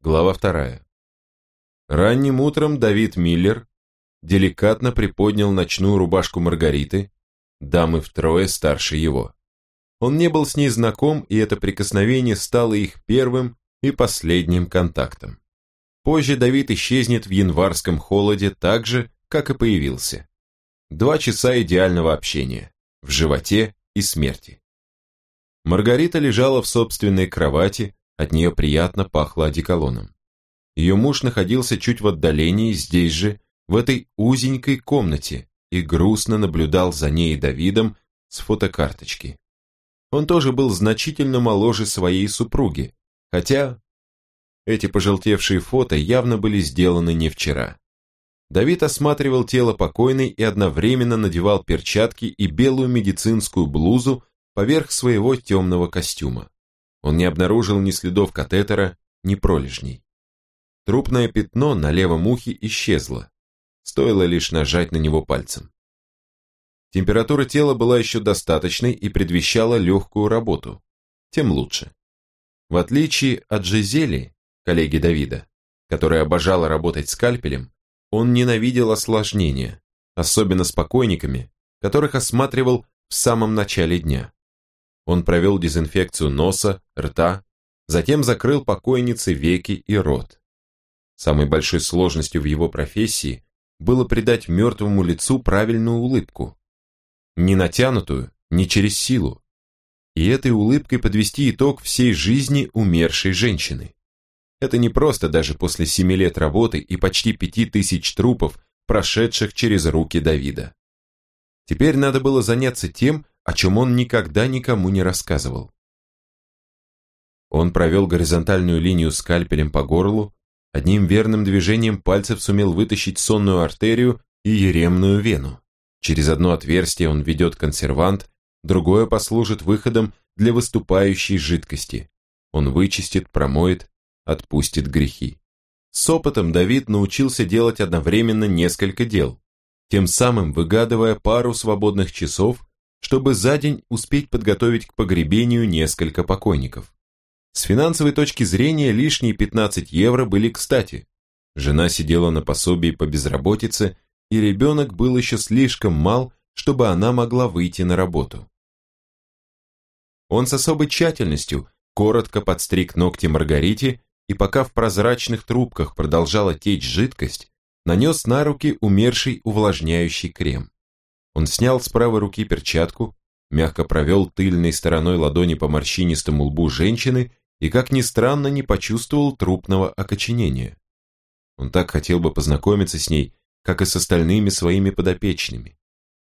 Глава вторая. Ранним утром Давид Миллер деликатно приподнял ночную рубашку Маргариты, дамы втрое старше его. Он не был с ней знаком, и это прикосновение стало их первым и последним контактом. Позже Давид исчезнет в январском холоде так же, как и появился. Два часа идеального общения, в животе и смерти. Маргарита лежала в собственной кровати, от нее приятно пахло одеколоном. Ее муж находился чуть в отдалении, здесь же, в этой узенькой комнате, и грустно наблюдал за ней и Давидом с фотокарточки. Он тоже был значительно моложе своей супруги, хотя эти пожелтевшие фото явно были сделаны не вчера. Давид осматривал тело покойной и одновременно надевал перчатки и белую медицинскую блузу поверх своего темного костюма. Он не обнаружил ни следов катетера, ни пролежней. Трупное пятно на левом ухе исчезло. Стоило лишь нажать на него пальцем. Температура тела была еще достаточной и предвещала легкую работу. Тем лучше. В отличие от Жизели, коллеги Давида, которая обожала работать скальпелем, он ненавидел осложнения, особенно с покойниками, которых осматривал в самом начале дня. Он провел дезинфекцию носа, рта, затем закрыл покойнице веки и рот. Самой большой сложностью в его профессии было придать мертвому лицу правильную улыбку. Не натянутую, не через силу. И этой улыбкой подвести итог всей жизни умершей женщины. Это не просто даже после семи лет работы и почти пяти тысяч трупов, прошедших через руки Давида. Теперь надо было заняться тем, о чем он никогда никому не рассказывал. Он провел горизонтальную линию скальпелем по горлу, одним верным движением пальцев сумел вытащить сонную артерию и еремную вену. Через одно отверстие он ведет консервант, другое послужит выходом для выступающей жидкости. Он вычистит, промоет, отпустит грехи. С опытом Давид научился делать одновременно несколько дел, тем самым выгадывая пару свободных часов чтобы за день успеть подготовить к погребению несколько покойников. С финансовой точки зрения лишние 15 евро были кстати. Жена сидела на пособии по безработице, и ребенок был еще слишком мал, чтобы она могла выйти на работу. Он с особой тщательностью коротко подстриг ногти Маргарите, и пока в прозрачных трубках продолжала течь жидкость, нанес на руки умерший увлажняющий крем. Он снял с правой руки перчатку, мягко провел тыльной стороной ладони по морщинистому лбу женщины и, как ни странно, не почувствовал трупного окоченения. Он так хотел бы познакомиться с ней, как и с остальными своими подопечными.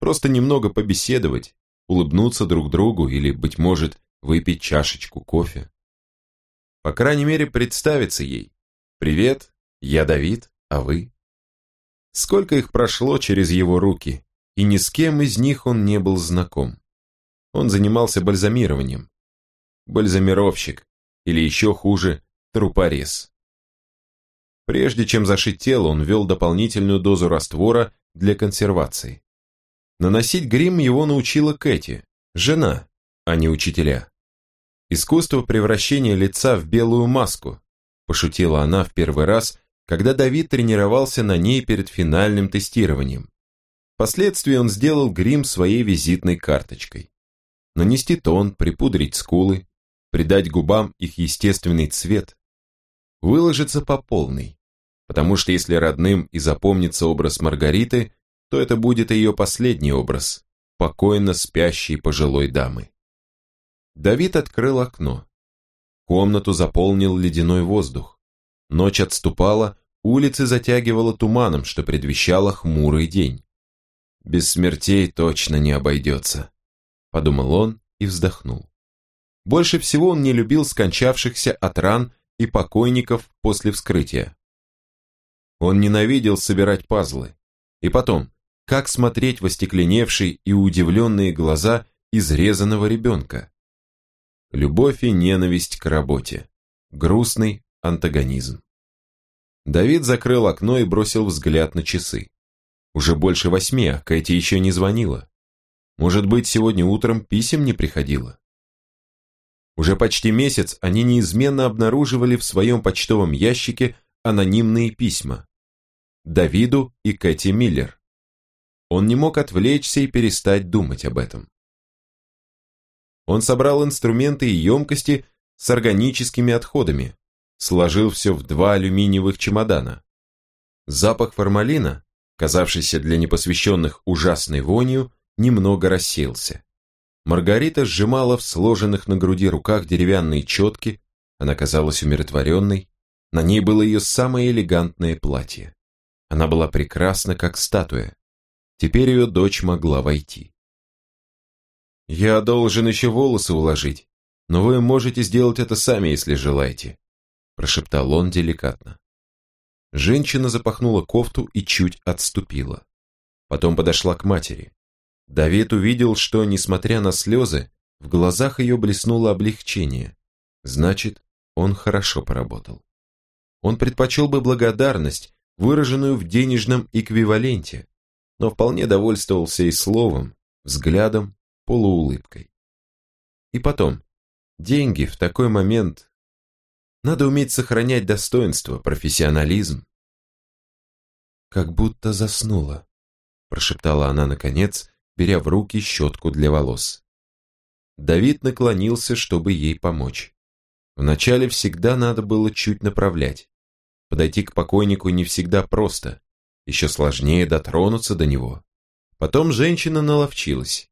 Просто немного побеседовать, улыбнуться друг другу или, быть может, выпить чашечку кофе. По крайней мере, представиться ей. «Привет, я Давид, а вы?» Сколько их прошло через его руки, и ни с кем из них он не был знаком. Он занимался бальзамированием. Бальзамировщик, или еще хуже, трупорез. Прежде чем зашить тело, он ввел дополнительную дозу раствора для консервации. Наносить грим его научила Кэти, жена, а не учителя. Искусство превращения лица в белую маску, пошутила она в первый раз, когда Давид тренировался на ней перед финальным тестированием. Впоследствии он сделал грим своей визитной карточкой. Нанести тон, припудрить скулы, придать губам их естественный цвет. Выложиться по полной, потому что если родным и запомнится образ Маргариты, то это будет ее последний образ, покойно спящей пожилой дамы. Давид открыл окно. Комнату заполнил ледяной воздух. Ночь отступала, улицы затягивало туманом, что предвещало хмурый день. Без смертей точно не обойдется, подумал он и вздохнул. Больше всего он не любил скончавшихся от ран и покойников после вскрытия. Он ненавидел собирать пазлы. И потом, как смотреть в остекленевшие и удивленные глаза изрезанного ребенка? Любовь и ненависть к работе. Грустный антагонизм. Давид закрыл окно и бросил взгляд на часы. Уже больше восьми, а Кэти еще не звонила. Может быть, сегодня утром писем не приходило? Уже почти месяц они неизменно обнаруживали в своем почтовом ящике анонимные письма. Давиду и Кэти Миллер. Он не мог отвлечься и перестать думать об этом. Он собрал инструменты и емкости с органическими отходами, сложил все в два алюминиевых чемодана. Запах формалина, казавшийся для непосвященных ужасной вонью, немного рассеялся. Маргарита сжимала в сложенных на груди руках деревянные четки, она казалась умиротворенной, на ней было ее самое элегантное платье. Она была прекрасна, как статуя. Теперь ее дочь могла войти. «Я должен еще волосы уложить, но вы можете сделать это сами, если желаете», прошептал он деликатно. Женщина запахнула кофту и чуть отступила. Потом подошла к матери. Давид увидел, что, несмотря на слезы, в глазах ее блеснуло облегчение. Значит, он хорошо поработал. Он предпочел бы благодарность, выраженную в денежном эквиваленте, но вполне довольствовался и словом, взглядом, полуулыбкой. И потом, деньги в такой момент... Надо уметь сохранять достоинство, профессионализм. Как будто заснула, прошептала она наконец, беря в руки щетку для волос. Давид наклонился, чтобы ей помочь. Вначале всегда надо было чуть направлять. Подойти к покойнику не всегда просто, еще сложнее дотронуться до него. Потом женщина наловчилась.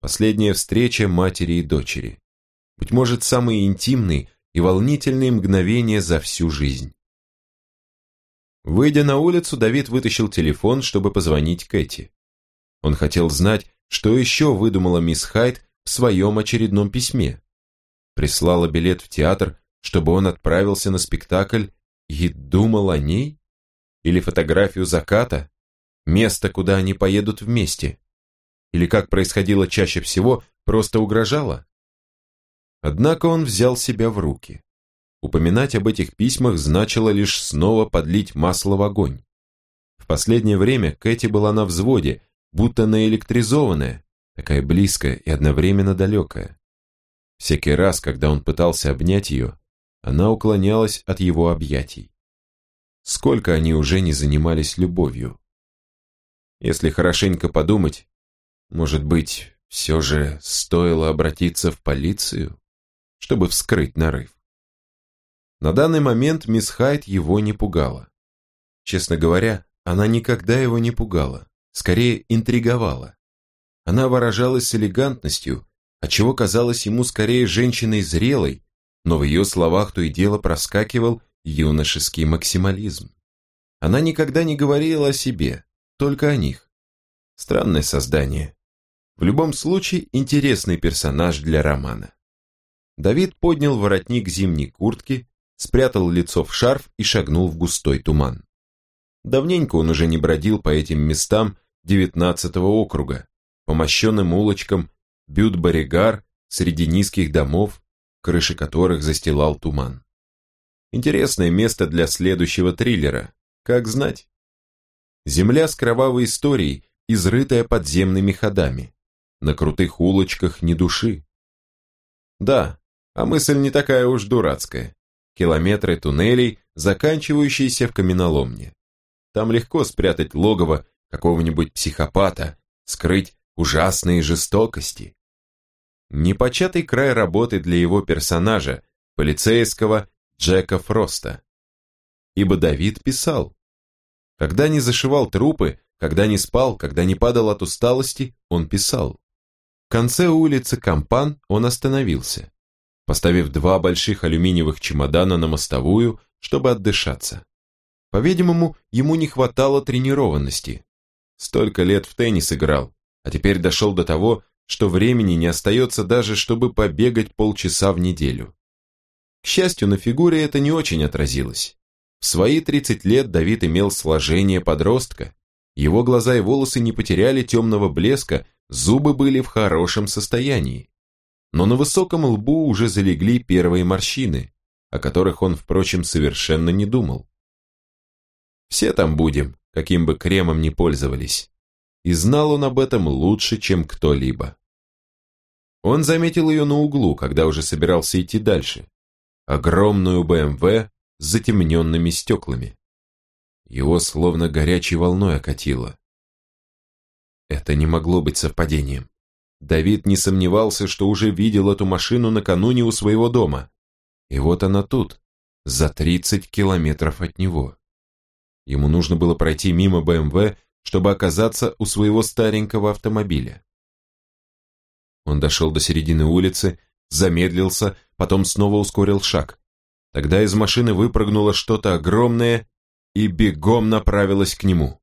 Последняя встреча матери и дочери. Быть может, самые интимные и волнительные мгновения за всю жизнь. Выйдя на улицу, Давид вытащил телефон, чтобы позвонить Кэти. Он хотел знать, что еще выдумала мисс Хайт в своем очередном письме. Прислала билет в театр, чтобы он отправился на спектакль и думал о ней? Или фотографию заката? Место, куда они поедут вместе? Или, как происходило чаще всего, просто угрожала? Однако он взял себя в руки. Упоминать об этих письмах значило лишь снова подлить масло в огонь. В последнее время Кэти была на взводе, будто наэлектризованная, такая близкая и одновременно далекая. Всякий раз, когда он пытался обнять ее, она уклонялась от его объятий. Сколько они уже не занимались любовью. Если хорошенько подумать, может быть, все же стоило обратиться в полицию, чтобы вскрыть нарыв. На данный момент мисс Хайт его не пугала. Честно говоря, она никогда его не пугала скорее интриговала. Она выражалась с элегантностью, отчего казалась ему скорее женщиной зрелой, но в ее словах то и дело проскакивал юношеский максимализм. Она никогда не говорила о себе, только о них. Странное создание. В любом случае, интересный персонаж для романа. Давид поднял воротник зимней куртки, спрятал лицо в шарф и шагнул в густой туман. Давненько он уже не бродил по этим местам девятнадцатого округа, по мощенным улочкам Бют-Боригар среди низких домов, крыши которых застилал туман. Интересное место для следующего триллера, как знать. Земля с кровавой историей, изрытая подземными ходами. На крутых улочках ни души. Да, а мысль не такая уж дурацкая. Километры туннелей, заканчивающиеся в каменоломне. Там легко спрятать логово какого-нибудь психопата, скрыть ужасные жестокости. Непочатый край работы для его персонажа, полицейского Джека Фроста. Ибо Давид писал. Когда не зашивал трупы, когда не спал, когда не падал от усталости, он писал. В конце улицы Кампан он остановился, поставив два больших алюминиевых чемодана на мостовую, чтобы отдышаться. По-видимому, ему не хватало тренированности. Столько лет в теннис играл, а теперь дошел до того, что времени не остается даже, чтобы побегать полчаса в неделю. К счастью, на фигуре это не очень отразилось. В свои 30 лет Давид имел сложение подростка. Его глаза и волосы не потеряли темного блеска, зубы были в хорошем состоянии. Но на высоком лбу уже залегли первые морщины, о которых он, впрочем, совершенно не думал. Все там будем, каким бы кремом ни пользовались. И знал он об этом лучше, чем кто-либо. Он заметил ее на углу, когда уже собирался идти дальше. Огромную БМВ с затемненными стеклами. Его словно горячей волной окатило. Это не могло быть совпадением. Давид не сомневался, что уже видел эту машину накануне у своего дома. И вот она тут, за 30 километров от него. Ему нужно было пройти мимо БМВ, чтобы оказаться у своего старенького автомобиля. Он дошел до середины улицы, замедлился, потом снова ускорил шаг. Тогда из машины выпрыгнуло что-то огромное и бегом направилось к нему.